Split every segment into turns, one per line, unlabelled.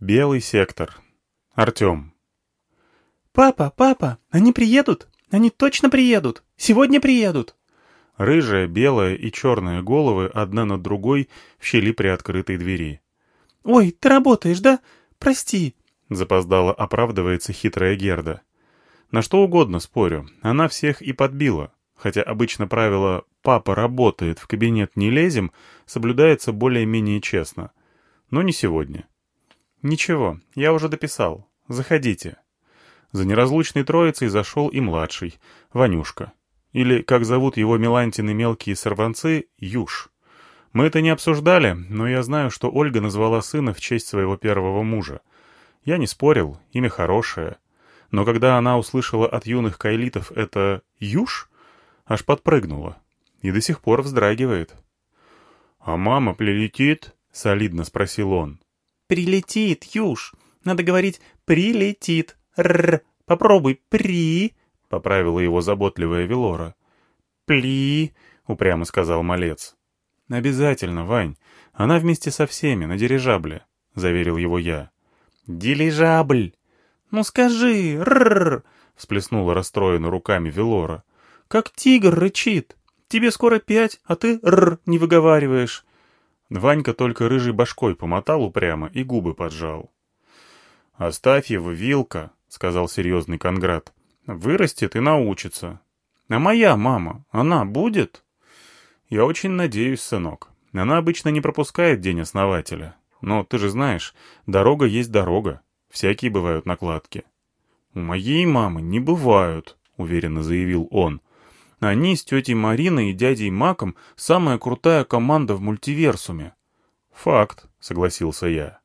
Белый сектор. Артем.
«Папа, папа, они приедут? Они точно приедут! Сегодня приедут!»
Рыжая, белая и черная головы одна над другой в щели приоткрытой двери.
«Ой, ты работаешь, да? Прости!»
Запоздала оправдывается хитрая Герда. На что угодно спорю, она всех и подбила, хотя обычно правило «папа работает, в кабинет не лезем» соблюдается более-менее честно. Но не сегодня. «Ничего, я уже дописал. Заходите». За неразлучной троицей зашел и младший, Ванюшка. Или, как зовут его Мелантины мелкие сорванцы, Юж. Мы это не обсуждали, но я знаю, что Ольга назвала сына в честь своего первого мужа. Я не спорил, имя хорошее. Но когда она услышала от юных кайлитов это «Юж», аж подпрыгнула. И до сих пор вздрагивает. «А мама прилетит?» — солидно спросил он.
«Прилетит, Юж. Надо говорить «прилетит». Рррр. Попробуй «при». — поправила его заботливая Велора.
«Пли», — упрямо сказал малец. «Обязательно, Вань. Она вместе со всеми, на дирижабле», — заверил его я.
«Дирижабль!» «Ну скажи, рррр!» — всплеснула расстроена руками Велора. «Как тигр рычит. Тебе скоро пять, а ты ррр не выговариваешь.
Ванька только рыжей башкой помотал упрямо и губы поджал. «Оставь его, Вилка», — сказал серьезный Конград. «Вырастет и научится». «А моя мама, она будет?» «Я очень надеюсь, сынок. Она обычно не пропускает день основателя. Но ты же знаешь, дорога есть дорога. Всякие бывают накладки». «У моей мамы не бывают», — уверенно заявил он. Они с тетей Мариной и дядей Маком самая крутая команда в мультиверсуме. Факт, согласился я.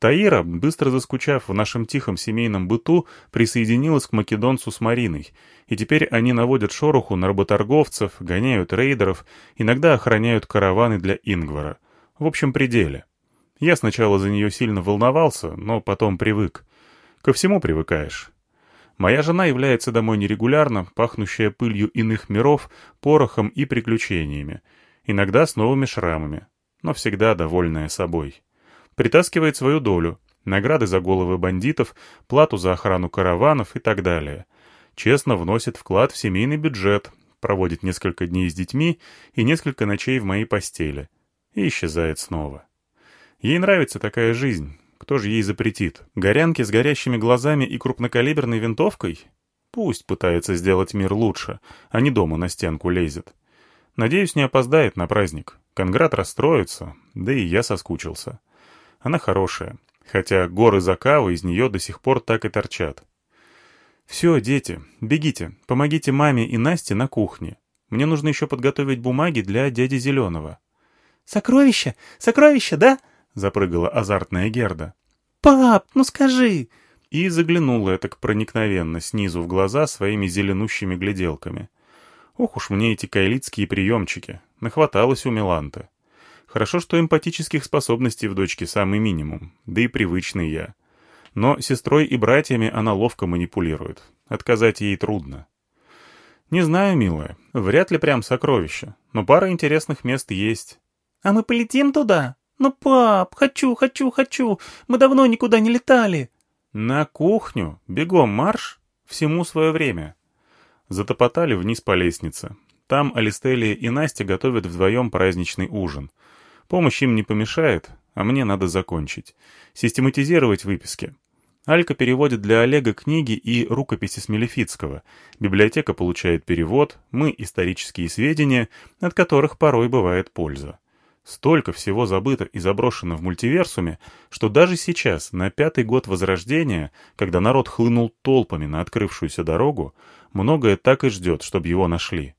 Таира, быстро заскучав в нашем тихом семейном быту, присоединилась к македонцу с Мариной, и теперь они наводят шороху на работорговцев, гоняют рейдеров, иногда охраняют караваны для Ингвара. В общем, пределе. Я сначала за нее сильно волновался, но потом привык. Ко всему привыкаешь. Моя жена является домой нерегулярно, пахнущая пылью иных миров, порохом и приключениями. Иногда с новыми шрамами, но всегда довольная собой. Притаскивает свою долю, награды за головы бандитов, плату за охрану караванов и так далее. Честно вносит вклад в семейный бюджет, проводит несколько дней с детьми и несколько ночей в моей постели. И исчезает снова. Ей нравится такая жизнь, кто же ей запретит? Горянки с горящими глазами и крупнокалиберной винтовкой? Пусть пытается сделать мир лучше, а не дома на стенку лезет. Надеюсь, не опоздает на праздник. Конград расстроится, да и я соскучился. Она хорошая, хотя горы закава из нее до сих пор так и торчат. «Все, дети, бегите, помогите маме и Насте на кухне. Мне нужно еще подготовить бумаги для дяди Зеленого».
«Сокровища! Сокровища, да?»
— запрыгала азартная Герда.
«Пап, ну скажи!»
И заглянула так проникновенно снизу в глаза своими зеленущими гляделками. Ох уж мне эти кайлитские приемчики. Нахваталось у Миланты. Хорошо, что эмпатических способностей в дочке самый минимум, да и привычный я. Но сестрой и братьями она ловко манипулирует. Отказать ей трудно. Не знаю, милая, вряд ли прям сокровище, но пара интересных мест есть.
«А мы полетим туда?» «Ну, пап, хочу, хочу, хочу! Мы давно никуда не летали!»
«На кухню! Бегом марш! Всему свое время!» Затопотали вниз по лестнице. Там Алистелия и Настя готовят вдвоем праздничный ужин. Помощь им не помешает, а мне надо закончить. Систематизировать выписки. Алька переводит для Олега книги и рукописи с. Библиотека получает перевод, мы — исторические сведения, от которых порой бывает польза. Столько всего забыто и заброшено в мультиверсуме, что даже сейчас, на пятый год Возрождения, когда народ хлынул толпами на открывшуюся дорогу, многое так и ждет, чтобы его нашли.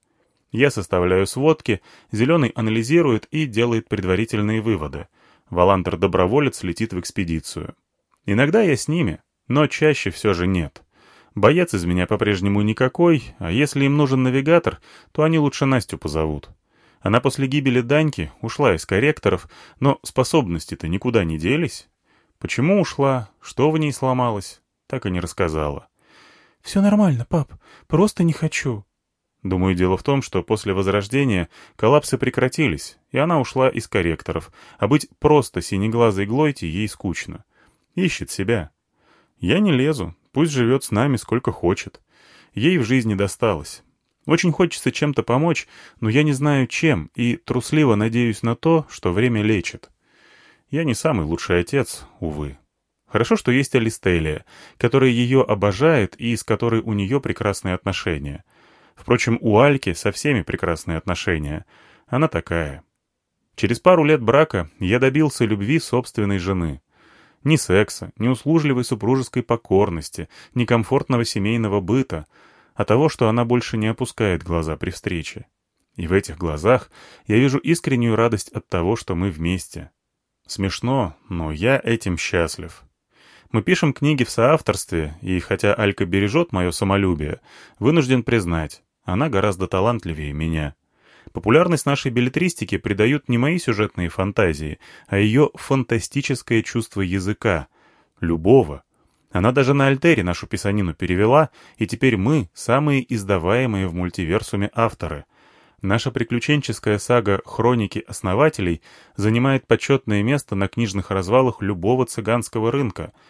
Я составляю сводки, Зеленый анализирует и делает предварительные выводы. Валантер-доброволец летит в экспедицию. Иногда я с ними, но чаще все же нет. Боец из меня по-прежнему никакой, а если им нужен навигатор, то они лучше Настю позовут. Она после гибели Даньки ушла из корректоров, но способности-то никуда не делись. Почему ушла, что в ней сломалось, так и не рассказала.
«Все нормально, пап, просто не хочу».
Думаю, дело в том, что после Возрождения коллапсы прекратились, и она ушла из корректоров, а быть просто синеглазой Глойти ей скучно. Ищет себя. Я не лезу, пусть живет с нами сколько хочет. Ей в жизни досталось. Очень хочется чем-то помочь, но я не знаю чем, и трусливо надеюсь на то, что время лечит. Я не самый лучший отец, увы. Хорошо, что есть Алистелия, которая ее обожает и с которой у нее прекрасные отношения. Впрочем, у Альки со всеми прекрасные отношения. Она такая. Через пару лет брака я добился любви собственной жены. Ни секса, ни услужливой супружеской покорности, ни комфортного семейного быта, а того, что она больше не опускает глаза при встрече. И в этих глазах я вижу искреннюю радость от того, что мы вместе. Смешно, но я этим счастлив. Мы пишем книги в соавторстве, и хотя Алька бережет мое самолюбие, вынужден признать, она гораздо талантливее меня. Популярность нашей билетристики придают не мои сюжетные фантазии, а ее фантастическое чувство языка. Любого. Она даже на Альтере нашу писанину перевела, и теперь мы — самые издаваемые в мультиверсуме авторы. Наша приключенческая сага «Хроники основателей» занимает почетное место на книжных развалах любого цыганского рынка —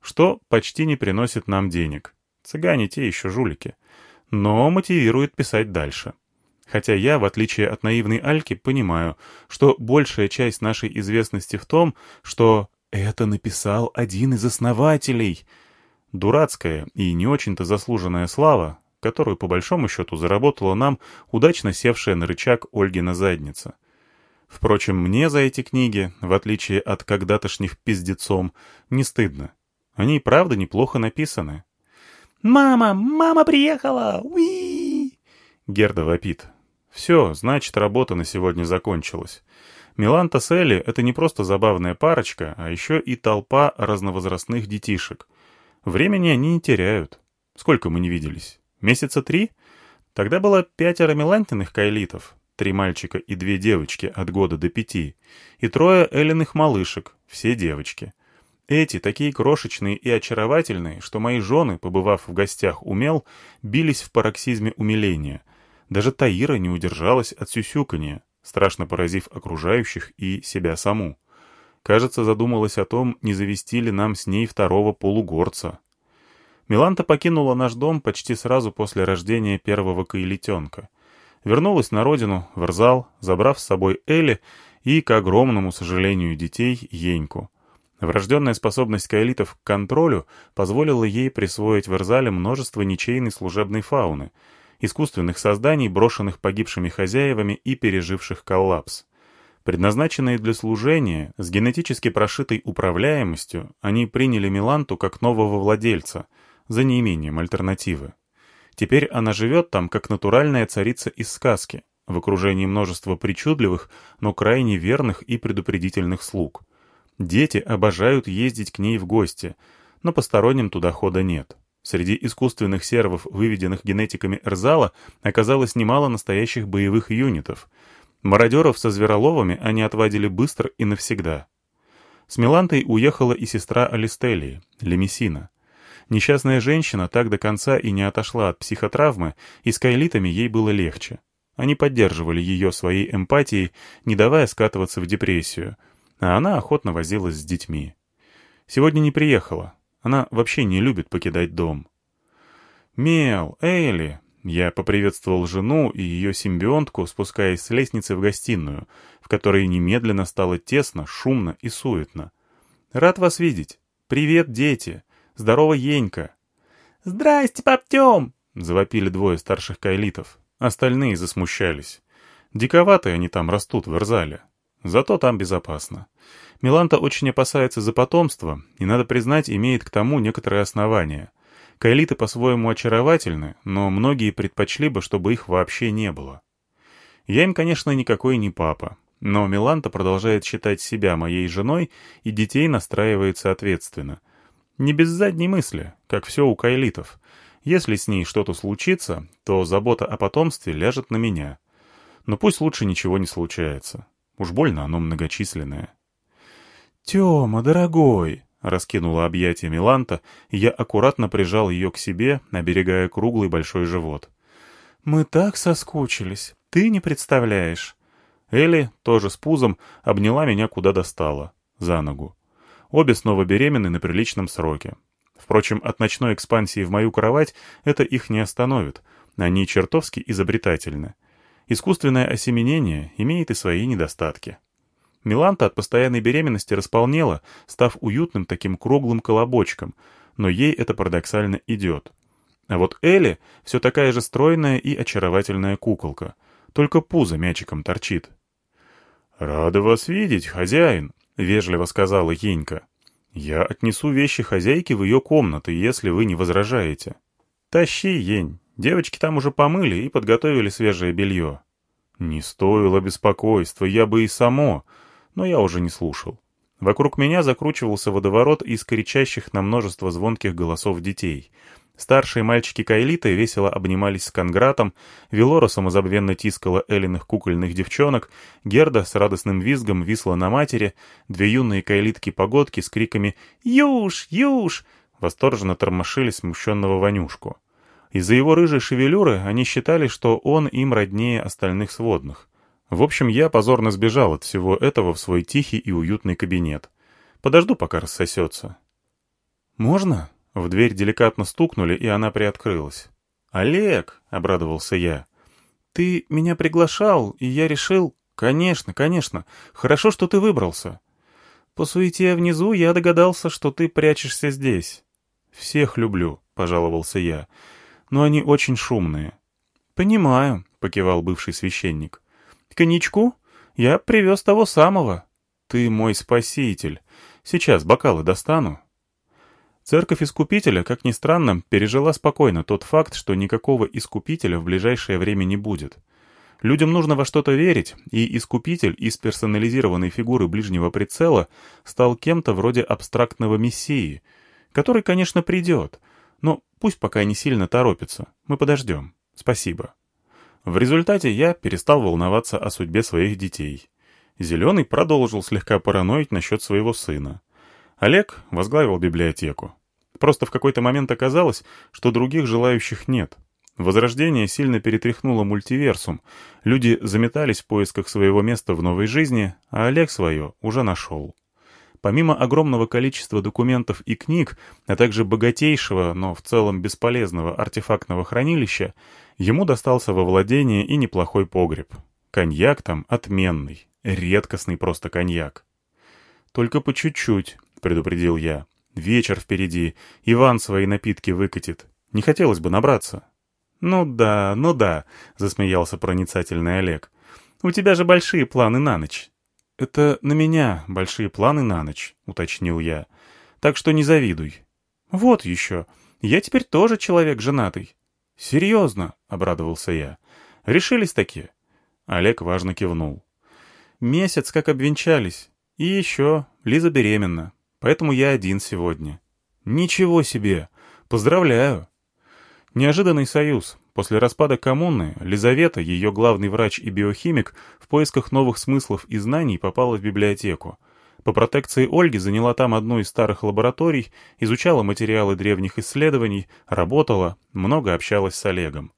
что почти не приносит нам денег. Цыгане те еще жулики. Но мотивирует писать дальше. Хотя я, в отличие от наивной Альки, понимаю, что большая часть нашей известности в том, что это написал один из основателей. Дурацкая и не очень-то заслуженная слава, которую по большому счету заработала нам удачно севшая на рычаг Ольгина задница. Впрочем, мне за эти книги, в отличие от когда-тошних пиздецом, не стыдно. Они и правда неплохо написаны.
«Мама! Мама приехала! Уи!»
Герда вопит. Все, значит, работа на сегодня закончилась. Миланта с Элли — это не просто забавная парочка, а еще и толпа разновозрастных детишек. Времени они не теряют. Сколько мы не виделись? Месяца три? Тогда было пятеро Милантиных кайлитов, три мальчика и две девочки от года до пяти, и трое Эллиных малышек, все девочки. Эти, такие крошечные и очаровательные, что мои жены, побывав в гостях умел, бились в пароксизме умиления. Даже Таира не удержалась от сюсюканья, страшно поразив окружающих и себя саму. Кажется, задумалась о том, не завести ли нам с ней второго полугорца. Миланта покинула наш дом почти сразу после рождения первого каилитенка. Вернулась на родину, в Рзал, забрав с собой Эли и, к огромному сожалению детей, Еньку — Врожденная способность каэлитов к контролю позволила ей присвоить в Эрзале множество ничейной служебной фауны, искусственных созданий, брошенных погибшими хозяевами и переживших коллапс. Предназначенные для служения, с генетически прошитой управляемостью, они приняли Миланту как нового владельца, за неимением альтернативы. Теперь она живет там, как натуральная царица из сказки, в окружении множества причудливых, но крайне верных и предупредительных слуг. Дети обожают ездить к ней в гости, но посторонним туда хода нет. Среди искусственных сервов, выведенных генетиками Эрзала, оказалось немало настоящих боевых юнитов. Мародеров со звероловами они отвадили быстро и навсегда. С Милантой уехала и сестра Алистелии, Лемесина. Несчастная женщина так до конца и не отошла от психотравмы, и с кайлитами ей было легче. Они поддерживали ее своей эмпатией, не давая скатываться в депрессию — а она охотно возилась с детьми. Сегодня не приехала. Она вообще не любит покидать дом. «Мел, Эйли!» Я поприветствовал жену и ее симбионтку, спускаясь с лестницы в гостиную, в которой немедленно стало тесно, шумно и суетно. «Рад вас видеть. Привет, дети. Здорово, Енька!»
«Здрасте, паптем!»
— завопили двое старших кайлитов. Остальные засмущались. Диковатые они там растут в Эрзале. Зато там безопасно. Миланта очень опасается за потомство, и, надо признать, имеет к тому некоторые основания. Кайлиты по-своему очаровательны, но многие предпочли бы, чтобы их вообще не было. Я им, конечно, никакой не папа, но Миланта продолжает считать себя моей женой и детей настраивает соответственно. Не без задней мысли, как все у кайлитов. Если с ней что-то случится, то забота о потомстве ляжет на меня. Но пусть лучше ничего не случается. Уж больно оно многочисленное.
«Тема, дорогой!»
— раскинула объятия Миланта, и я аккуратно прижал ее к себе, оберегая круглый большой живот.
«Мы так соскучились, ты не представляешь!»
Элли, тоже с пузом, обняла меня куда достала, за ногу. Обе снова беременны на приличном сроке. Впрочем, от ночной экспансии в мою кровать это их не остановит. Они чертовски изобретательны. Искусственное осеменение имеет и свои недостатки. Миланта от постоянной беременности располнела, став уютным таким круглым колобочком, но ей это парадоксально идет. А вот Элли все такая же стройная и очаровательная куколка, только пузо мячиком торчит. «Рада вас видеть, хозяин», — вежливо сказала Енька. «Я отнесу вещи хозяйки в ее комнаты, если вы не возражаете». «Тащи, Ень, девочки там уже помыли и подготовили свежее белье». «Не стоило беспокойства, я бы и само», но я уже не слушал. Вокруг меня закручивался водоворот из кричащих на множество звонких голосов детей. Старшие мальчики Кайлиты весело обнимались с Конгратом, Велора самозабвенно тискала Элиных кукольных девчонок, Герда с радостным визгом висла на матери, две юные Кайлитки-погодки с криками «Юж! Юж!» восторженно тормошили смущенного Ванюшку. Из-за его рыжей шевелюры они считали, что он им роднее остальных сводных. В общем, я позорно сбежал от всего этого в свой тихий и уютный кабинет. Подожду, пока рассосется. «Можно?» В дверь деликатно стукнули, и она приоткрылась. «Олег!» — обрадовался я. «Ты меня приглашал, и я решил...» «Конечно, конечно. Хорошо, что ты выбрался. По суете внизу я догадался, что ты прячешься здесь. Всех люблю», — пожаловался я. «Но они очень шумные». «Понимаю», — покивал бывший священник. «Коньячку? Я привез того самого». «Ты мой спаситель. Сейчас бокалы достану». Церковь Искупителя, как ни странно, пережила спокойно тот факт, что никакого Искупителя в ближайшее время не будет. Людям нужно во что-то верить, и Искупитель из персонализированной фигуры ближнего прицела стал кем-то вроде абстрактного мессии, который, конечно, придет, пусть пока не сильно торопится, мы подождем. Спасибо. В результате я перестал волноваться о судьбе своих детей. Зеленый продолжил слегка параноить насчет своего сына. Олег возглавил библиотеку. Просто в какой-то момент оказалось, что других желающих нет. Возрождение сильно перетряхнуло мультиверсум. Люди заметались в поисках своего места в новой жизни, а Олег свое уже нашел. Помимо огромного количества документов и книг, а также богатейшего, но в целом бесполезного артефактного хранилища, ему достался во владение и неплохой погреб. Коньяк там отменный, редкостный просто коньяк. «Только по чуть-чуть», — предупредил я. «Вечер впереди, Иван свои напитки выкатит. Не хотелось бы набраться». «Ну да, ну да», — засмеялся проницательный Олег. «У тебя же большие планы на ночь». «Это на меня большие планы на ночь», — уточнил я. «Так что не завидуй». «Вот еще. Я теперь тоже человек женатый». «Серьезно?» — обрадовался я. «Решились такие?» Олег важно кивнул. «Месяц как обвенчались. И еще, Лиза беременна. Поэтому я один сегодня». «Ничего себе! Поздравляю!» Неожиданный союз, После распада коммуны Лизавета, ее главный врач и биохимик, в поисках новых смыслов и знаний попала в библиотеку. По протекции Ольги заняла там одну из старых лабораторий, изучала материалы древних исследований, работала, много общалась с Олегом.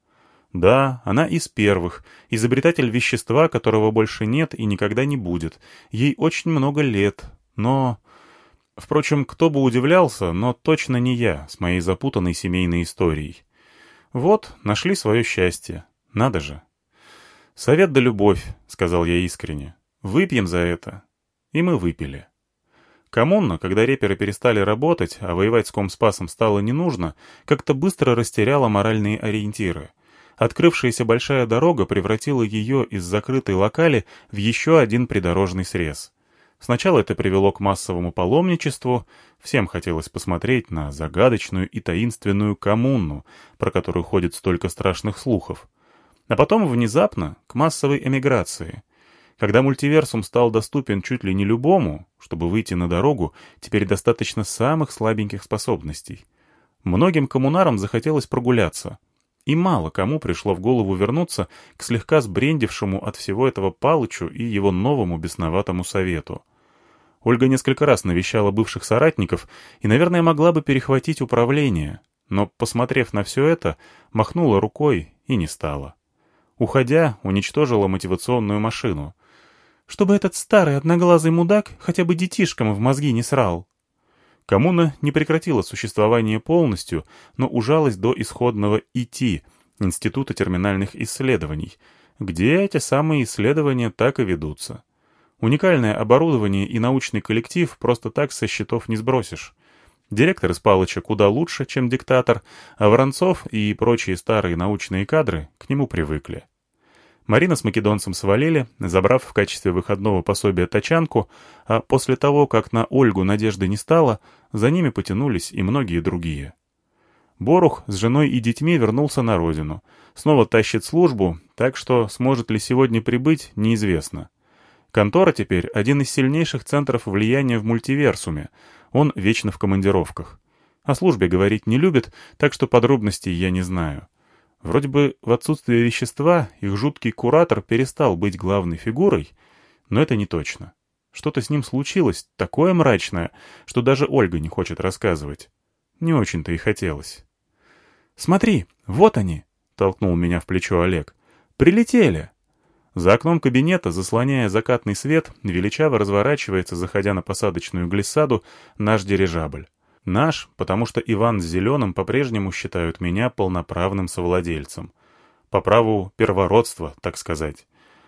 Да, она из первых, изобретатель вещества, которого больше нет и никогда не будет. Ей очень много лет, но... Впрочем, кто бы удивлялся, но точно не я с моей запутанной семейной историей. Вот, нашли свое счастье. Надо же. «Совет да любовь», — сказал я искренне. «Выпьем за это». И мы выпили. Коммуна, когда реперы перестали работать, а воевать с Комспасом стало не нужно, как-то быстро растеряла моральные ориентиры. Открывшаяся большая дорога превратила ее из закрытой локали в еще один придорожный срез. Сначала это привело к массовому паломничеству, всем хотелось посмотреть на загадочную и таинственную коммуну, про которую ходит столько страшных слухов. А потом внезапно к массовой эмиграции. Когда мультиверсум стал доступен чуть ли не любому, чтобы выйти на дорогу, теперь достаточно самых слабеньких способностей. Многим коммунарам захотелось прогуляться. И мало кому пришло в голову вернуться к слегка сбрендившему от всего этого Палычу и его новому бесноватому совету. Ольга несколько раз навещала бывших соратников и, наверное, могла бы перехватить управление, но, посмотрев на все это, махнула рукой и не стала. Уходя, уничтожила мотивационную машину. «Чтобы этот старый одноглазый мудак хотя бы детишкам в мозги не срал», Коммуна не прекратила существование полностью, но ужалась до исходного ИТ, Института терминальных исследований, где эти самые исследования так и ведутся. Уникальное оборудование и научный коллектив просто так со счетов не сбросишь. Директор из Палыча куда лучше, чем диктатор, а Воронцов и прочие старые научные кадры к нему привыкли. Марина с македонцем свалили, забрав в качестве выходного пособия тачанку, а после того, как на Ольгу надежды не стало, за ними потянулись и многие другие. Борух с женой и детьми вернулся на родину. Снова тащит службу, так что сможет ли сегодня прибыть, неизвестно. Контора теперь один из сильнейших центров влияния в мультиверсуме. Он вечно в командировках. О службе говорить не любит, так что подробностей я не знаю. Вроде бы в отсутствие вещества их жуткий куратор перестал быть главной фигурой, но это не точно. Что-то с ним случилось, такое мрачное, что даже Ольга не хочет рассказывать. Не очень-то и хотелось. «Смотри, вот они!» — толкнул меня в плечо Олег. «Прилетели!» За окном кабинета, заслоняя закатный свет, величаво разворачивается, заходя на посадочную глиссаду, наш дирижабль. Наш, потому что Иван с Зеленым по-прежнему считают меня полноправным совладельцем. По праву первородства, так сказать.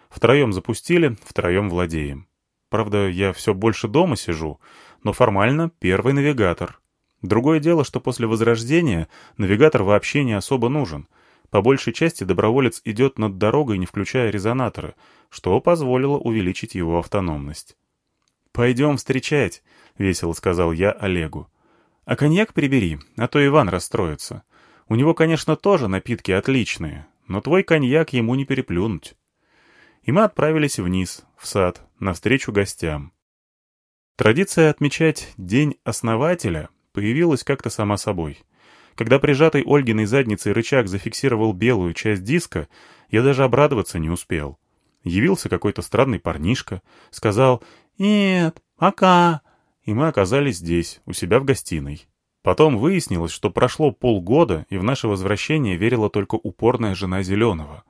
Втроем запустили, втроем владеем. Правда, я все больше дома сижу, но формально первый навигатор. Другое дело, что после Возрождения навигатор вообще не особо нужен. По большей части доброволец идет над дорогой, не включая резонаторы, что позволило увеличить его автономность. «Пойдем встречать», — весело сказал я Олегу. А коньяк прибери, а то Иван расстроится. У него, конечно, тоже напитки отличные, но твой коньяк ему не переплюнуть. И мы отправились вниз, в сад, навстречу гостям. Традиция отмечать День Основателя появилась как-то сама собой. Когда прижатый Ольгиной задницей рычаг зафиксировал белую часть диска, я даже обрадоваться не успел. Явился какой-то странный парнишка, сказал «Нет, пока», и мы оказались здесь, у себя в гостиной. Потом выяснилось, что прошло полгода, и в наше возвращение верила только упорная жена Зеленого.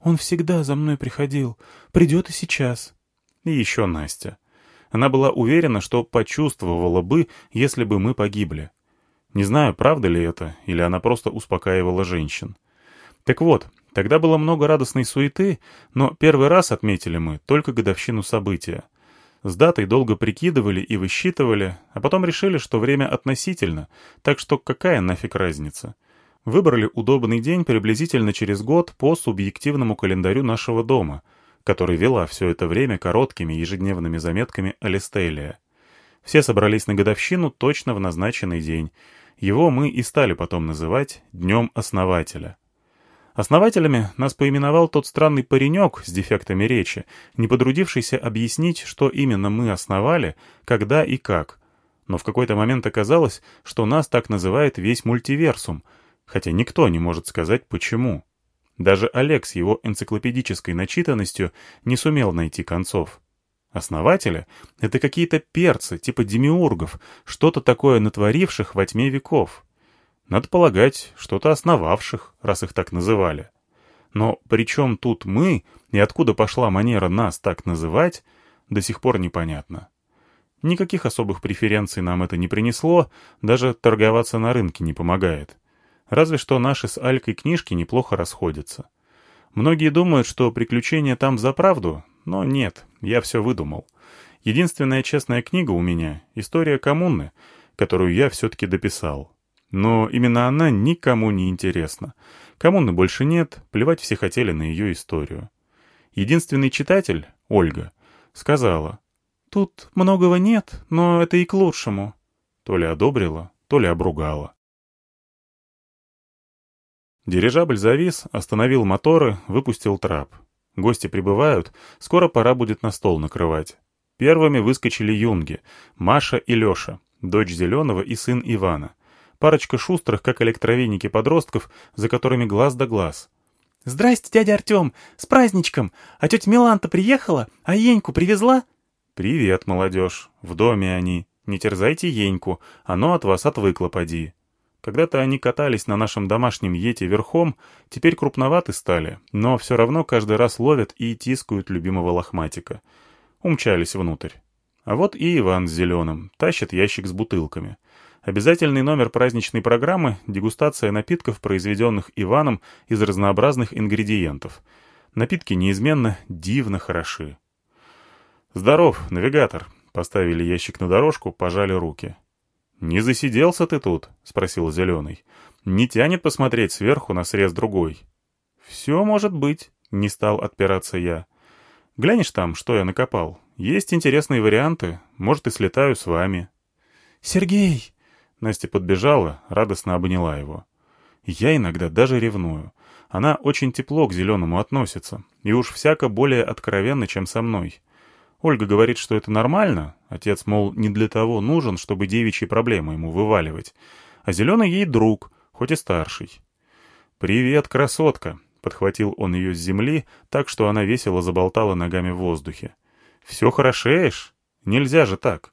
«Он всегда за мной приходил. Придет и сейчас». И еще Настя. Она была уверена, что почувствовала бы, если бы мы погибли. Не знаю, правда ли это, или она просто успокаивала женщин. Так вот, тогда было много радостной суеты, но первый раз отметили мы только годовщину события — с датой долго прикидывали и высчитывали, а потом решили, что время относительно, так что какая нафиг разница. Выбрали удобный день приблизительно через год по субъективному календарю нашего дома, который вела все это время короткими ежедневными заметками Алистелия. Все собрались на годовщину точно в назначенный день. Его мы и стали потом называть «Днем Основателя». Основателями нас поименовал тот странный паренек с дефектами речи, не потрудившийся объяснить, что именно мы основали, когда и как. Но в какой-то момент оказалось, что нас так называет весь мультиверсум, хотя никто не может сказать почему. Даже Олег с его энциклопедической начитанностью не сумел найти концов. Основатели — это какие-то перцы, типа демиургов, что-то такое натворивших во тьме веков. Надо полагать, что-то основавших, раз их так называли. Но при тут мы и откуда пошла манера нас так называть, до сих пор непонятно. Никаких особых преференций нам это не принесло, даже торговаться на рынке не помогает. Разве что наши с Алькой книжки неплохо расходятся. Многие думают, что приключения там за правду, но нет, я все выдумал. Единственная честная книга у меня — «История коммуны», которую я все-таки дописал. Но именно она никому не интересна. Коммуны больше нет, плевать все хотели на ее историю. Единственный читатель, Ольга, сказала, «Тут многого нет, но это и к лучшему». То ли одобрила, то ли обругала. Дирижабль завис, остановил моторы, выпустил трап. Гости прибывают, скоро пора будет на стол накрывать. Первыми выскочили юнги, Маша и Леша, дочь Зеленого и сын Ивана — парочка шустрых, как электровеники подростков, за которыми глаз да глаз. «Здрасте, дядя Артем! С праздничком! А тетя Миланта приехала? А Еньку привезла?» «Привет, молодежь! В доме они. Не терзайте Еньку, оно от вас отвыкло, поди». Когда-то они катались на нашем домашнем ете верхом, теперь крупноваты стали, но все равно каждый раз ловят и тискают любимого лохматика. Умчались внутрь. А вот и Иван с зеленым, тащит ящик с бутылками — Обязательный номер праздничной программы — дегустация напитков, произведенных Иваном из разнообразных ингредиентов. Напитки неизменно дивно хороши. «Здоров, навигатор!» — поставили ящик на дорожку, пожали руки. «Не засиделся ты тут?» — спросил Зеленый. «Не тянет посмотреть сверху на срез другой?» «Все может быть», — не стал отпираться я. «Глянешь там, что я накопал? Есть интересные варианты. Может, и слетаю с вами».
«Сергей!»
Настя подбежала, радостно обняла его. «Я иногда даже ревную. Она очень тепло к Зеленому относится, и уж всяко более откровенно, чем со мной. Ольга говорит, что это нормально. Отец, мол, не для того нужен, чтобы девичьи проблемы ему вываливать. А Зеленый ей друг, хоть и старший. «Привет, красотка!» — подхватил он ее с земли, так что она весело заболтала ногами в воздухе. «Все хорошеешь? Нельзя же так!»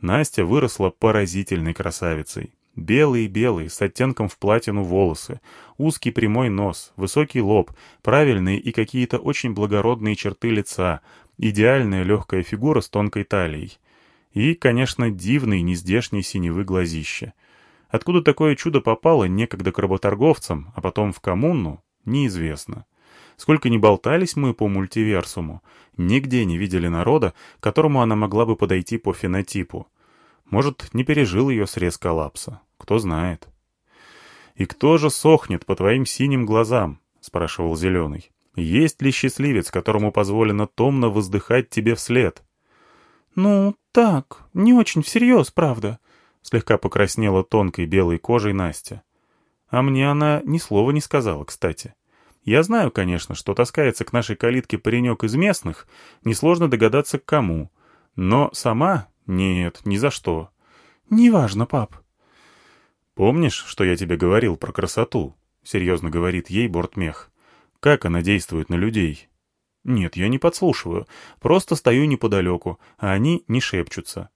Настя выросла поразительной красавицей. Белые-белые, с оттенком в платину волосы, узкий прямой нос, высокий лоб, правильные и какие-то очень благородные черты лица, идеальная легкая фигура с тонкой талией. И, конечно, дивный нездешний синевы глазище. Откуда такое чудо попало некогда к работорговцам, а потом в коммуну, неизвестно. Сколько ни болтались мы по мультиверсуму, нигде не видели народа, которому она могла бы подойти по фенотипу. Может, не пережил ее срез коллапса. Кто знает. «И кто же сохнет по твоим синим глазам?» — спрашивал Зеленый. «Есть ли счастливец, которому позволено томно воздыхать тебе вслед?»
«Ну, так, не очень всерьез, правда», — слегка покраснела тонкой белой кожей Настя. А мне она ни слова не сказала, кстати. Я знаю, конечно, что таскается к нашей калитке паренек из местных, несложно догадаться к кому. Но сама «Нет, ни за что». «Неважно, пап».
«Помнишь, что я тебе говорил про красоту?» — серьезно говорит ей бортмех. «Как она действует на людей?» «Нет, я не подслушиваю. Просто стою неподалеку, а они не шепчутся».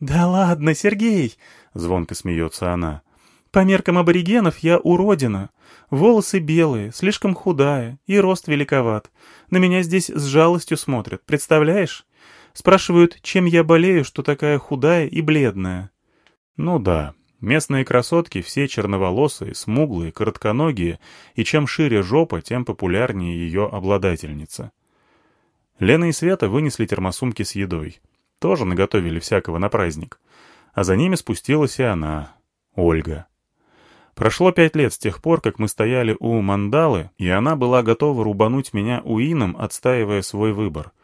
«Да ладно, Сергей!» — звонко смеется она. «По меркам аборигенов я уродина. Волосы белые, слишком худая, и рост великоват. На меня здесь с жалостью смотрят, представляешь? Спрашивают, чем я болею, что такая худая и бледная.
Ну да, местные красотки все черноволосые, смуглые, коротконогие, и чем шире жопа, тем популярнее ее обладательница. Лена и Света вынесли термосумки с едой. Тоже наготовили всякого на праздник. А за ними спустилась и она, Ольга. Прошло пять лет с тех пор, как мы стояли у мандалы, и она была готова рубануть меня уином, отстаивая свой выбор —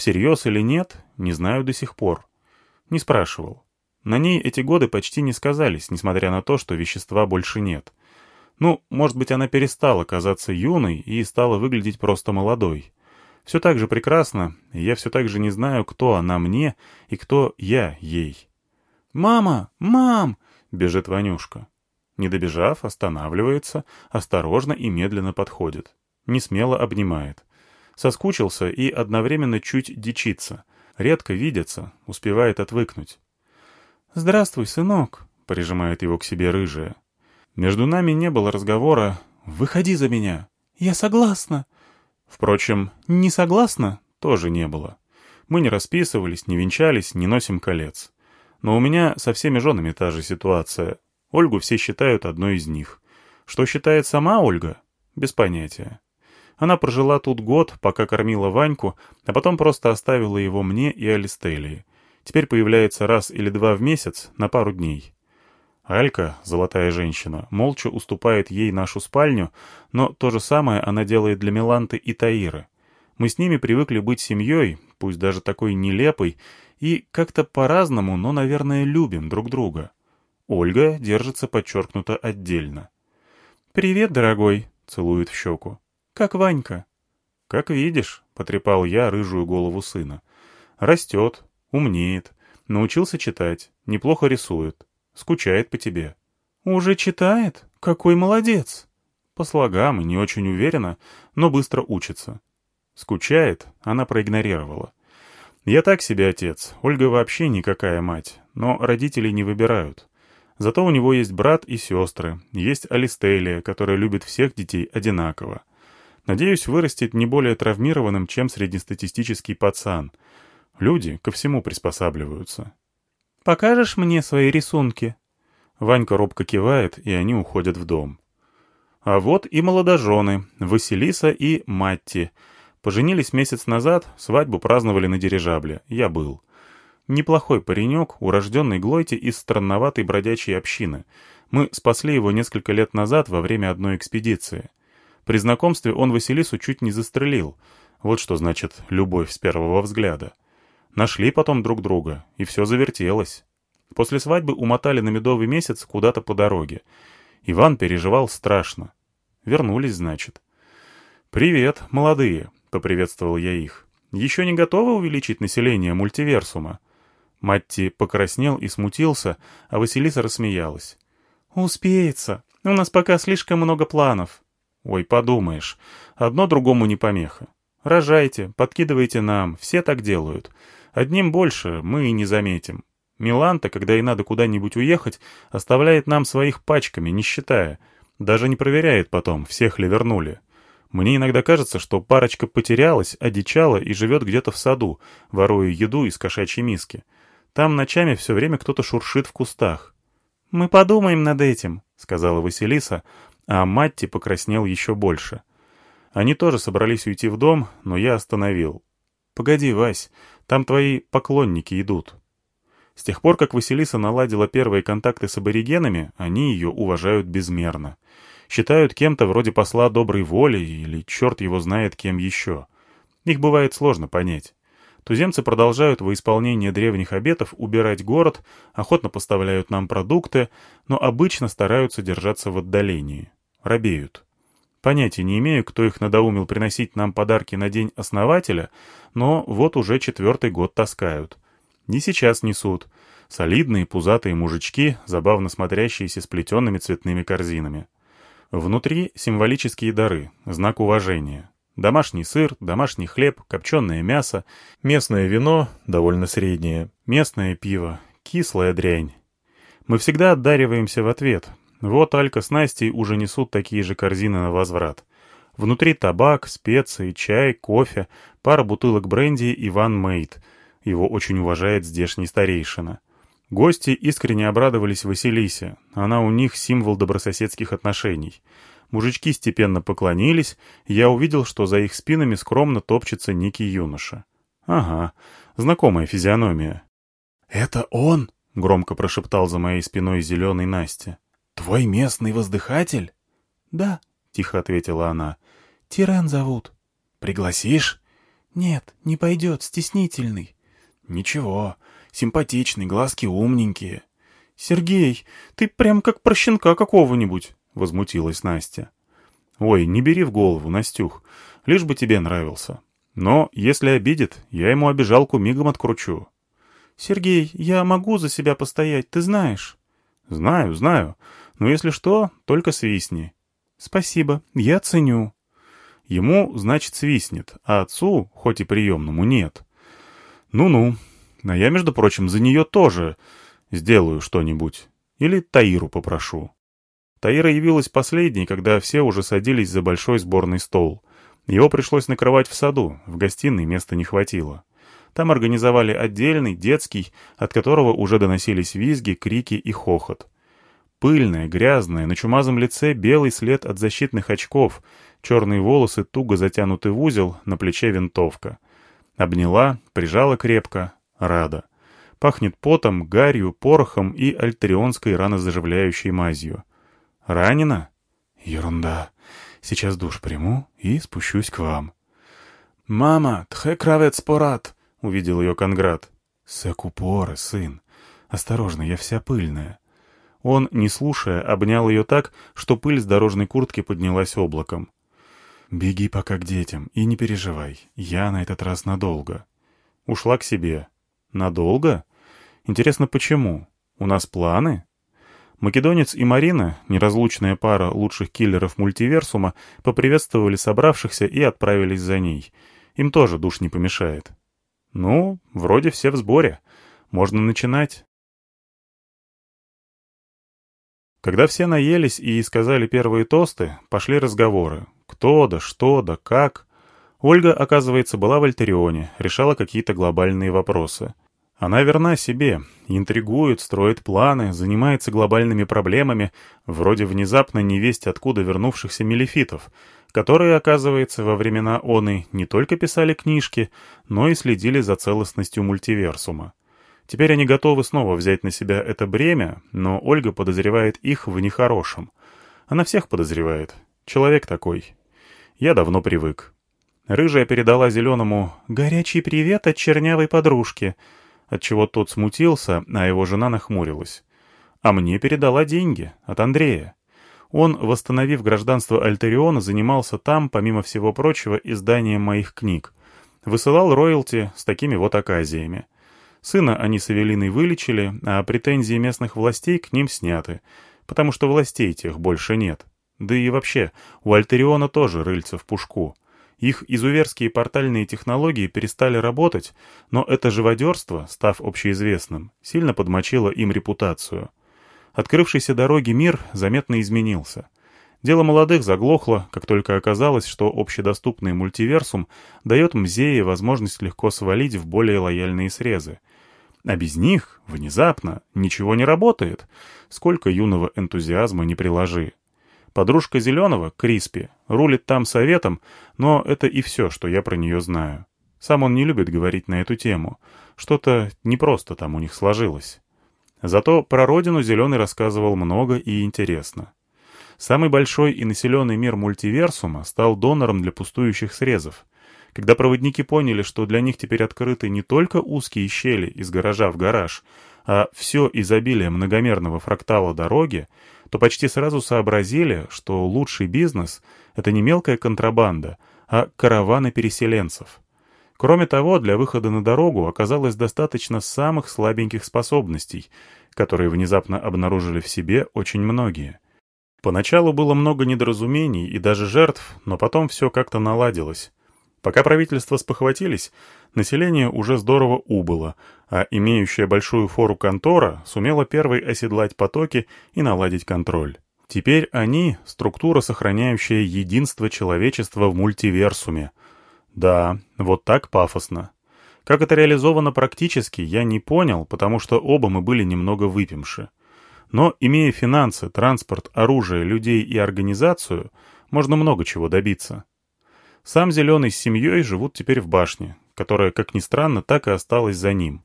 Всерьез или нет, не знаю до сих пор. Не спрашивал. На ней эти годы почти не сказались, несмотря на то, что вещества больше нет. Ну, может быть, она перестала казаться юной и стала выглядеть просто молодой. Все так же прекрасно, и я все так же не знаю, кто она мне и кто я ей.
«Мама! Мам!»
— бежит Ванюшка. Не добежав, останавливается, осторожно и медленно подходит. Не смело обнимает. Соскучился и одновременно чуть дичится. Редко видятся, успевает отвыкнуть.
«Здравствуй, сынок», —
прижимает его к себе рыжая. Между нами не было разговора «Выходи за меня».
«Я согласна».
Впрочем, «не согласна» тоже не было. Мы не расписывались, не венчались, не носим колец. Но у меня со всеми женами та же ситуация. Ольгу все считают одной из них. Что считает сама Ольга? Без понятия. Она прожила тут год, пока кормила Ваньку, а потом просто оставила его мне и Алистелии. Теперь появляется раз или два в месяц, на пару дней. Алька, золотая женщина, молча уступает ей нашу спальню, но то же самое она делает для Миланты и Таиры. Мы с ними привыкли быть семьей, пусть даже такой нелепой, и как-то по-разному, но, наверное, любим друг друга. Ольга держится подчеркнуто отдельно.
«Привет, дорогой», —
целует в щеку.
Как Ванька?»
«Как видишь», — потрепал я рыжую голову сына. «Растет, умнеет, научился читать, неплохо рисует, скучает по тебе».
«Уже читает? Какой молодец!»
По слогам и не очень уверенно, но быстро учится. Скучает, она проигнорировала. Я так себе отец, Ольга вообще никакая мать, но родителей не выбирают. Зато у него есть брат и сестры, есть Алистелия, которая любит всех детей одинаково. Надеюсь, вырастет не более травмированным, чем среднестатистический пацан. Люди ко всему приспосабливаются.
«Покажешь мне свои рисунки?»
Ванька робко кивает, и они уходят в дом. А вот и молодожены, Василиса и Матти. Поженились месяц назад, свадьбу праздновали на дирижабле. Я был. Неплохой паренек, урожденный Глойте из странноватой бродячей общины. Мы спасли его несколько лет назад во время одной экспедиции. При знакомстве он Василису чуть не застрелил. Вот что значит «любовь с первого взгляда». Нашли потом друг друга, и все завертелось. После свадьбы умотали на медовый месяц куда-то по дороге. Иван переживал страшно. Вернулись, значит. «Привет, молодые», — поприветствовал я их. «Еще не готовы увеличить население мультиверсума?» Матти покраснел и смутился, а Василиса рассмеялась. «Успеется. У нас пока слишком много планов». «Ой, подумаешь. Одно другому не помеха. Рожайте, подкидывайте нам, все так делают. Одним больше мы и не заметим. Миланта, когда ей надо куда-нибудь уехать, оставляет нам своих пачками, не считая. Даже не проверяет потом, всех ли вернули. Мне иногда кажется, что парочка потерялась, одичала и живет где-то в саду, воруя еду из кошачьей миски. Там ночами все время кто-то шуршит в кустах. «Мы подумаем над этим», — сказала Василиса, а Матти покраснел еще больше. Они тоже собрались уйти в дом, но я остановил. «Погоди, Вась, там твои поклонники идут». С тех пор, как Василиса наладила первые контакты с аборигенами, они ее уважают безмерно. Считают кем-то вроде посла доброй воли или черт его знает кем еще. Их бывает сложно понять. Туземцы продолжают во исполнение древних обетов убирать город, охотно поставляют нам продукты, но обычно стараются держаться в отдалении. Робеют. Понятия не имею, кто их надоумил приносить нам подарки на День Основателя, но вот уже четвертый год таскают. Не сейчас несут. Солидные пузатые мужички, забавно смотрящиеся с плетенными цветными корзинами. Внутри символические дары, знак уважения. Домашний сыр, домашний хлеб, копченое мясо, местное вино, довольно среднее, местное пиво, кислая дрянь. Мы всегда отдариваемся в ответ. Вот Алька с Настей уже несут такие же корзины на возврат. Внутри табак, специи, чай, кофе, пара бутылок бренди и ван мейд — его очень уважает здешний старейшина. Гости искренне обрадовались Василисе, она у них символ добрососедских отношений. Мужички степенно поклонились, я увидел, что за их спинами скромно топчется некий юноша. Ага, знакомая физиономия. «Это он?» — громко прошептал за моей спиной зеленый Настя. «Твой местный воздыхатель?» «Да», — тихо ответила она. «Тирен зовут». «Пригласишь?» «Нет, не пойдет, стеснительный». «Ничего, симпатичный, глазки умненькие». «Сергей, ты прям как про щенка какого-нибудь», — возмутилась Настя. «Ой, не бери в голову, Настюх, лишь бы тебе нравился. Но, если обидит, я ему обижалку мигом откручу». «Сергей, я могу за себя постоять, ты знаешь». «Знаю, знаю. Но если что, только свистни». «Спасибо, я ценю». Ему, значит, свистнет, а отцу, хоть и приемному, нет. Ну-ну. А я, между прочим, за нее тоже сделаю что-нибудь. Или Таиру попрошу. Таира явилась последней, когда все уже садились за большой сборный стол. Его пришлось накрывать в саду, в гостиной места не хватило. Там организовали отдельный, детский, от которого уже доносились визги, крики и хохот. Пыльная, грязная, на чумазом лице белый след от защитных очков, черные волосы туго затянуты в узел, на плече винтовка — Обняла, прижала крепко, рада. Пахнет потом, гарью, порохом и альтерионской ранозаживляющей мазью. Ранена? Ерунда. Сейчас душ приму и спущусь к вам. «Мама, тхе кравец порад!» — увидел ее Конград. «Секупоры, сын. Осторожно, я вся пыльная». Он, не слушая, обнял ее так, что пыль с дорожной куртки поднялась облаком. «Беги пока к детям и не переживай, я на этот раз надолго». Ушла к себе. «Надолго? Интересно, почему? У нас планы?» Македонец и Марина, неразлучная пара лучших киллеров мультиверсума, поприветствовали собравшихся и отправились за ней. Им тоже душ не помешает. Ну, вроде все в сборе. Можно начинать. Когда все наелись и сказали первые тосты, пошли разговоры. Кто да, что да, как. Ольга, оказывается, была в Альтерионе, решала какие-то глобальные вопросы. Она верна себе, интригует, строит планы, занимается глобальными проблемами, вроде внезапно невесть откуда вернувшихся мелефитов, которые, оказывается, во времена Оны не только писали книжки, но и следили за целостностью мультиверсума. Теперь они готовы снова взять на себя это бремя, но Ольга подозревает их в нехорошем. Она всех подозревает. Человек такой. Я давно привык. Рыжая передала Зеленому «горячий привет от чернявой подружки», отчего тот смутился, а его жена нахмурилась. А мне передала деньги от Андрея. Он, восстановив гражданство Альтериона, занимался там, помимо всего прочего, изданием моих книг. Высылал роялти с такими вот оказиями. Сына они с Эвелиной вылечили, а претензии местных властей к ним сняты, потому что властей тех больше нет. Да и вообще, у Альтериона тоже рыльца в пушку. Их изуверские портальные технологии перестали работать, но это живодерство, став общеизвестным, сильно подмочило им репутацию. Открывшийся дороги мир заметно изменился. Дело молодых заглохло, как только оказалось, что общедоступный мультиверсум дает Мзее возможность легко свалить в более лояльные срезы. А без них, внезапно, ничего не работает. Сколько юного энтузиазма не приложи. Подружка Зеленого, Криспи, рулит там советом, но это и все, что я про нее знаю. Сам он не любит говорить на эту тему. Что-то непросто там у них сложилось. Зато про родину Зеленый рассказывал много и интересно. Самый большой и населенный мир мультиверсума стал донором для пустующих срезов. Когда проводники поняли, что для них теперь открыты не только узкие щели из гаража в гараж, а все изобилие многомерного фрактала дороги, то почти сразу сообразили, что лучший бизнес — это не мелкая контрабанда, а караваны переселенцев. Кроме того, для выхода на дорогу оказалось достаточно самых слабеньких способностей, которые внезапно обнаружили в себе очень многие. Поначалу было много недоразумений и даже жертв, но потом все как-то наладилось. Пока правительство спохватились, население уже здорово убыло, а имеющая большую фору контора сумела первой оседлать потоки и наладить контроль. Теперь они — структура, сохраняющая единство человечества в мультиверсуме. Да, вот так пафосно. Как это реализовано практически, я не понял, потому что оба мы были немного выпивши. Но, имея финансы, транспорт, оружие, людей и организацию, можно много чего добиться. Сам Зеленый с семьей живут теперь в башне, которая, как ни странно, так и осталась за ним.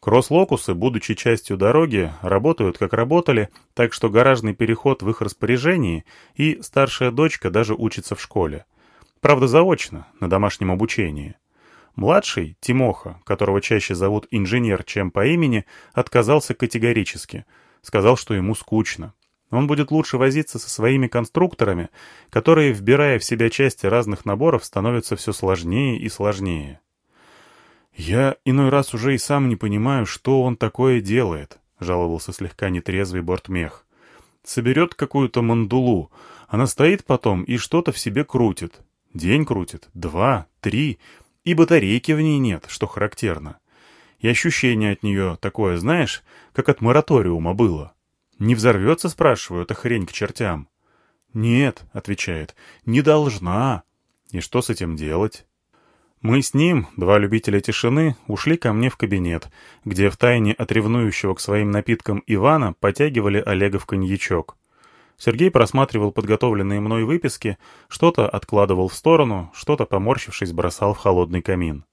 Кросс-локусы, будучи частью дороги, работают как работали, так что гаражный переход в их распоряжении, и старшая дочка даже учится в школе. Правда, заочно, на домашнем обучении. Младший, Тимоха, которого чаще зовут инженер, чем по имени, отказался категорически. Сказал, что ему скучно. Он будет лучше возиться со своими конструкторами, которые, вбирая в себя части разных наборов, становятся все сложнее и сложнее. «Я иной раз уже и сам не понимаю, что он такое делает», — жаловался слегка нетрезвый бортмех. «Соберет какую-то мандулу, она стоит потом и что-то в себе крутит. День крутит, два, три, и батарейки в ней нет, что характерно. И ощущение от нее такое, знаешь, как от мораториума было». «Не взорвется?» — спрашиваю, эта хрень к чертям. «Нет», — отвечает, — «не должна». И что с этим делать? Мы с ним, два любителя тишины, ушли ко мне в кабинет, где втайне от ревнующего к своим напиткам Ивана потягивали Олега в коньячок. Сергей просматривал подготовленные мной выписки, что-то откладывал в сторону, что-то, поморщившись, бросал в холодный камин.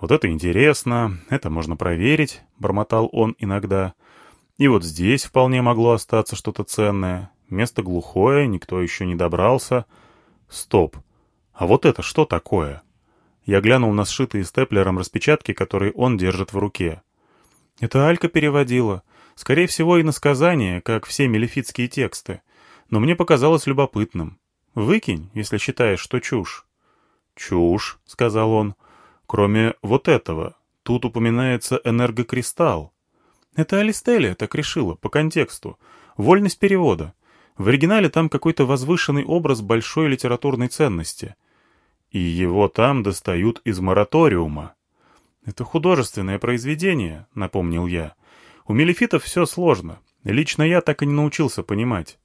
«Вот это интересно, это можно проверить», — бормотал он иногда. И вот здесь вполне могло остаться что-то ценное. Место глухое, никто еще не добрался. Стоп. А вот это что такое? Я глянул на сшитые степлером распечатки, которые он держит в руке. Это Алька переводила. Скорее всего, и на сказание, как все мелефитские тексты. Но мне показалось любопытным. Выкинь, если считаешь, что чушь. «Чушь», — сказал он. «Кроме вот этого. Тут упоминается энергокристалл. Это Алистелия так решила, по контексту. Вольность перевода. В оригинале там какой-то возвышенный образ большой литературной ценности. И его там достают из мораториума. «Это художественное произведение», — напомнил я. «У мелефитов все сложно. Лично я так и не научился понимать».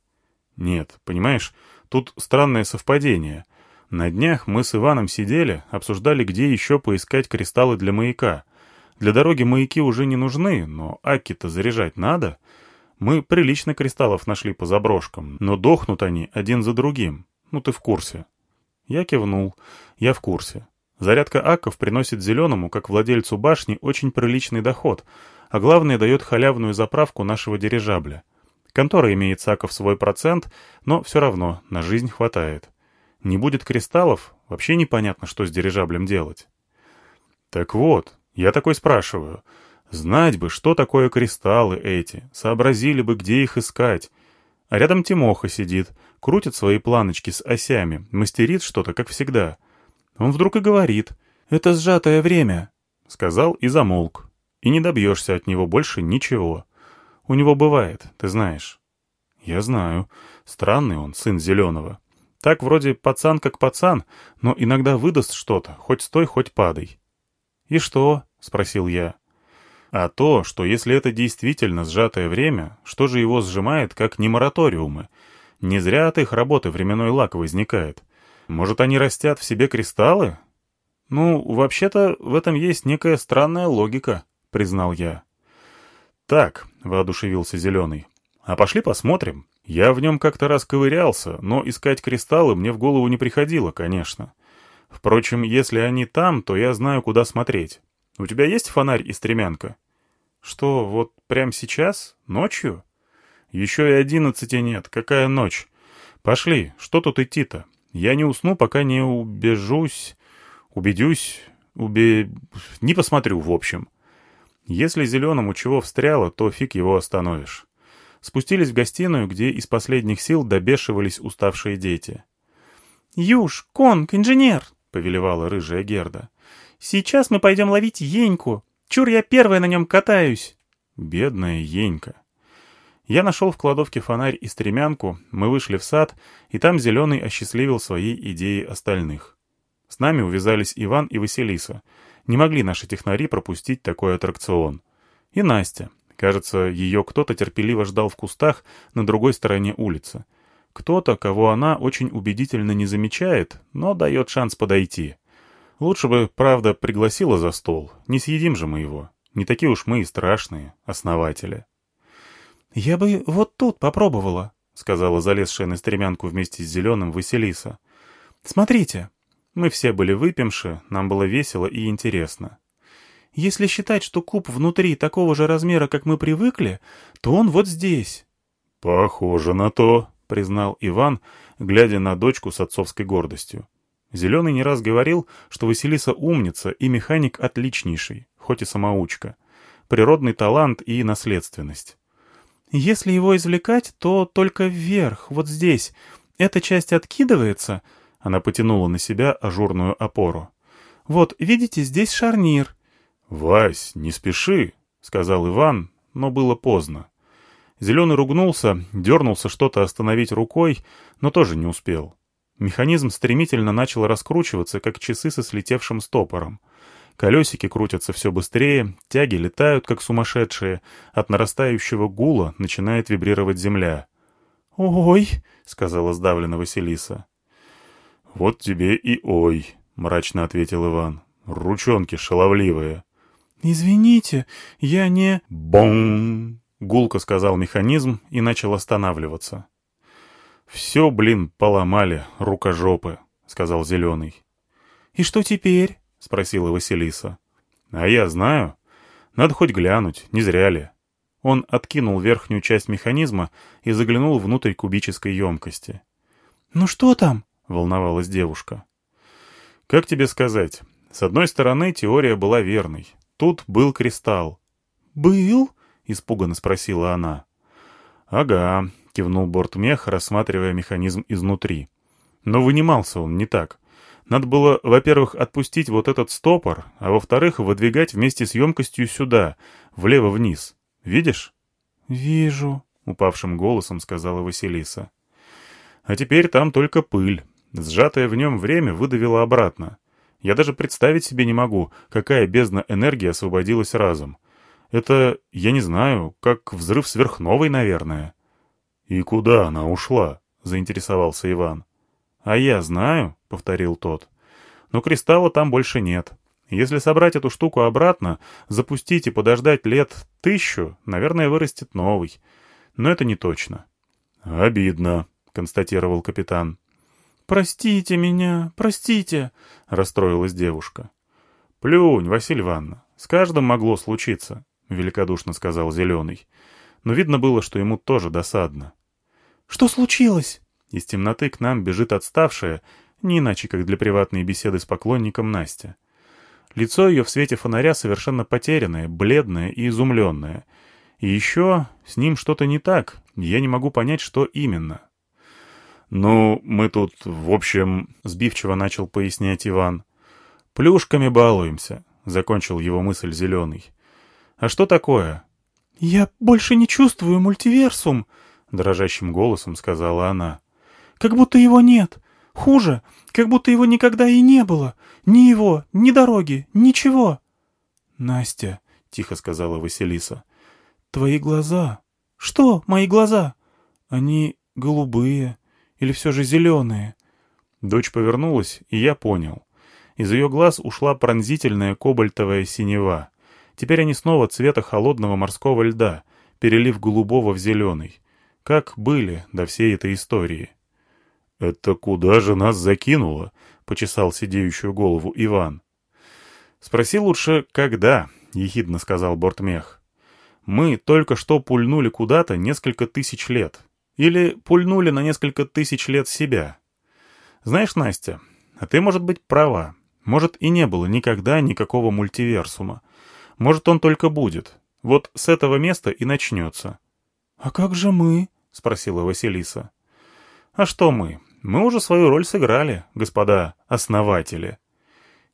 «Нет, понимаешь, тут странное совпадение. На днях мы с Иваном сидели, обсуждали, где еще поискать кристаллы для маяка. Для дороги маяки уже не нужны, но аки-то заряжать надо. Мы прилично кристаллов нашли по заброшкам, но дохнут они один за другим. Ну ты в курсе. Я кивнул. Я в курсе. Зарядка аков приносит зеленому, как владельцу башни, очень приличный доход, а главное дает халявную заправку нашего дирижабля. Контора имеет с аков свой процент, но все равно на жизнь хватает. Не будет кристаллов, вообще непонятно, что с дирижаблем делать. Так вот, я такой спрашиваю. Знать бы, что такое кристаллы эти, сообразили бы, где их искать. А рядом Тимоха сидит, крутит свои планочки с осями, мастерит что-то, как всегда. Он вдруг и говорит «Это сжатое время», — сказал и замолк. И не добьешься от него больше ничего. У него бывает, ты знаешь. Я знаю. Странный он, сын Зеленого. Так вроде пацан как пацан, но иногда выдаст что-то, хоть стой, хоть падай. «И что?» — спросил я. «А то, что если это действительно сжатое время, что же его сжимает, как не мораториумы? Не зря от их работы временной лак возникает. Может, они растят в себе кристаллы?» «Ну, вообще-то, в этом есть некая странная логика», — признал я. «Так», — воодушевился Зеленый, — «а пошли посмотрим». Я в нем как-то раз ковырялся, но искать кристаллы мне в голову не приходило, конечно. Впрочем, если они там, то я знаю, куда смотреть. У тебя есть фонарь и стремянка? Что, вот прямо сейчас? Ночью? Еще и одиннадцати нет. Какая ночь? Пошли, что тут идти-то? Я не усну, пока не убежусь... Убедюсь... Убе... Не посмотрю, в общем. Если зеленому чего встряло, то фиг его остановишь спустились в гостиную, где из последних сил добешивались уставшие дети. «Юж, Конг, инженер!» — повелевала рыжая Герда. «Сейчас мы пойдем ловить Еньку. Чур я первая на нем катаюсь!» Бедная Енька. Я нашел в кладовке фонарь и стремянку, мы вышли в сад, и там Зеленый осчастливил своей идеей остальных. С нами увязались Иван и Василиса. Не могли наши технари пропустить такой аттракцион. И Настя, Кажется, ее кто-то терпеливо ждал в кустах на другой стороне улицы. Кто-то, кого она очень убедительно не замечает, но дает шанс подойти. Лучше бы, правда, пригласила за стол. Не съедим же мы его. Не такие уж мы и страшные, основатели. «Я бы вот тут попробовала», — сказала залезшая на стремянку вместе с Зеленым Василиса. «Смотрите». Мы все были выпивши, нам было весело и интересно. Если считать, что куб внутри такого же размера, как мы привыкли, то он вот здесь». «Похоже на то», — признал Иван, глядя на дочку с отцовской гордостью. Зеленый не раз говорил, что Василиса умница и механик отличнейший, хоть и самоучка. Природный талант и наследственность.
«Если его извлекать, то только вверх, вот здесь. Эта часть откидывается...» Она потянула на себя ажурную опору. «Вот, видите, здесь шарнир.
«Вась, не спеши», — сказал Иван, но было поздно. Зеленый ругнулся, дернулся что-то остановить рукой, но тоже не успел. Механизм стремительно начал раскручиваться, как часы со слетевшим стопором. Колесики крутятся все быстрее, тяги летают, как сумасшедшие. От нарастающего гула начинает вибрировать земля.
«Ой!»
— сказала сдавленно Василиса. «Вот тебе и ой!» — мрачно ответил Иван. «Ручонки шаловливые!»
«Извините, я не...»
«Бом!» — гулко сказал механизм и начал останавливаться. «Все, блин, поломали, рукожопы», — сказал Зеленый.
«И что теперь?»
— спросила Василиса. «А я знаю. Надо хоть глянуть, не зря ли». Он откинул верхнюю часть механизма и заглянул внутрь кубической емкости.
«Ну что там?»
— волновалась девушка. «Как тебе сказать? С одной стороны, теория была верной. Тут был кристалл.
«Был?»
— испуганно спросила она. «Ага», — кивнул бортмех, рассматривая механизм изнутри. Но вынимался он не так. Надо было, во-первых, отпустить вот этот стопор, а во-вторых, выдвигать вместе с емкостью сюда, влево-вниз. Видишь?
«Вижу», —
упавшим голосом сказала Василиса. «А теперь там только пыль. Сжатое в нем время выдавило обратно. Я даже представить себе не могу, какая бездна энергии освободилась разом. Это, я не знаю, как взрыв сверхновой, наверное. — И куда она ушла? — заинтересовался Иван. — А я знаю, — повторил тот. — Но кристалла там больше нет. Если собрать эту штуку обратно, запустить и подождать лет тысячу, наверное, вырастет новый. Но это не точно. «Обидно», — констатировал капитан.
«Простите меня, простите», — расстроилась девушка.
«Плюнь, Василий Ивановна, с каждым могло случиться», — великодушно сказал Зеленый. Но видно было, что ему тоже досадно.
«Что случилось?»
Из темноты к нам бежит отставшая, не иначе, как для приватной беседы с поклонником Настя. Лицо ее в свете фонаря совершенно потерянное, бледное и изумленное. И еще с ним что-то не так, я не могу понять, что именно. «Ну, мы тут, в общем...» — сбивчиво начал пояснять Иван. «Плюшками балуемся», — закончил его мысль Зеленый. «А что такое?»
«Я больше не чувствую мультиверсум», —
дрожащим голосом сказала она.
«Как будто его нет. Хуже, как будто его никогда и не было. Ни его, ни дороги, ничего».
«Настя», — тихо сказала Василиса, — «твои глаза...»
«Что мои глаза?»
«Они голубые или все же зеленые?» Дочь повернулась, и я понял. Из ее глаз ушла пронзительная кобальтовая синева. Теперь они снова цвета холодного морского льда, перелив голубого в зеленый. Как были до всей этой истории. «Это куда же нас закинуло?» — почесал сидеющую голову Иван. «Спроси лучше, когда?» — ехидно сказал Бортмех. «Мы только что пульнули куда-то несколько тысяч лет. Или пульнули на несколько тысяч лет себя. Знаешь, Настя, а ты, может быть, права. Может, и не было никогда никакого мультиверсума. Может, он только будет. Вот с этого места и начнется».
«А как же мы?» — спросила Василиса.
«А что мы? Мы уже свою роль сыграли, господа основатели».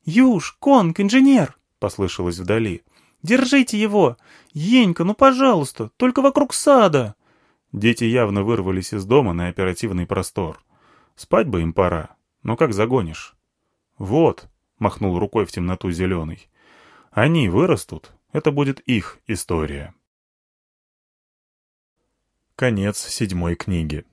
«Юж, Конг, инженер!» — послышалось вдали. «Держите его! Енька, ну пожалуйста, только вокруг сада!»
Дети явно вырвались из дома на оперативный простор. Спать бы им пора, но как загонишь? «Вот», — махнул рукой в темноту зеленый, — «они вырастут, это будет их история». Конец седьмой книги.